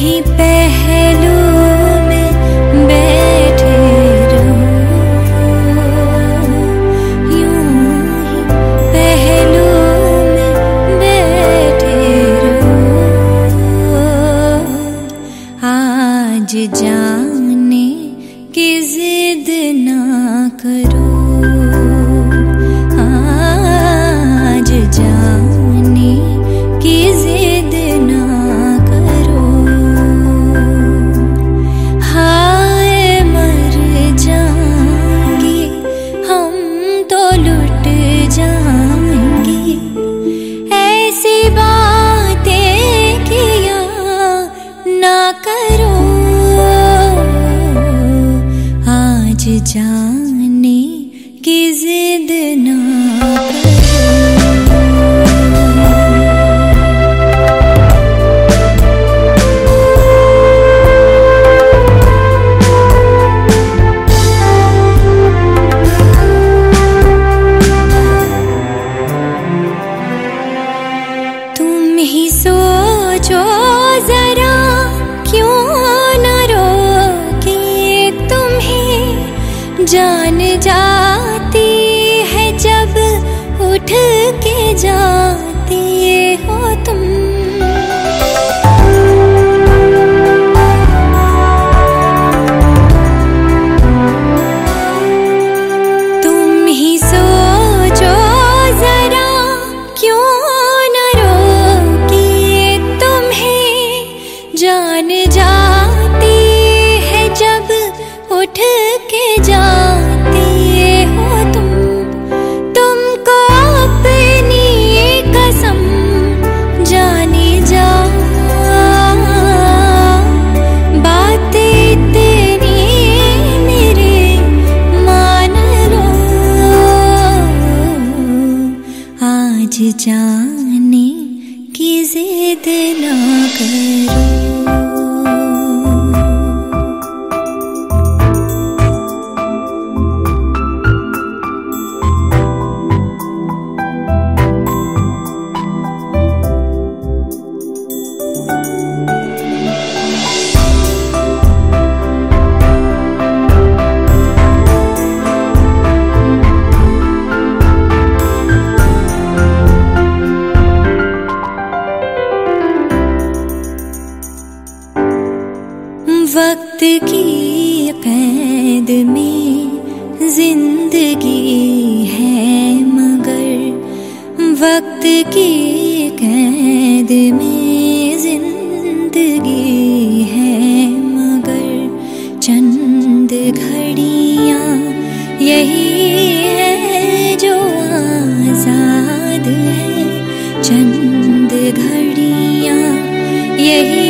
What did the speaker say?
ही पहलू में जाने की जिद ना करो। ही सोचो जरा क्यों न रोके तुम्हें। जान जाती है जब उठ के जाते उठ के जाते हो तुम। तुमको अपनी कसम जाने जा। बातें इतनी मेरे मान लो। आज जाने वक्त की कैद में ज़िंदगी है, मगर वक्त की कैद में ज़िंदगी है, मगर चंद घड़ियाँ यही है जो आज़ाद है। चंद घड़ियाँ यही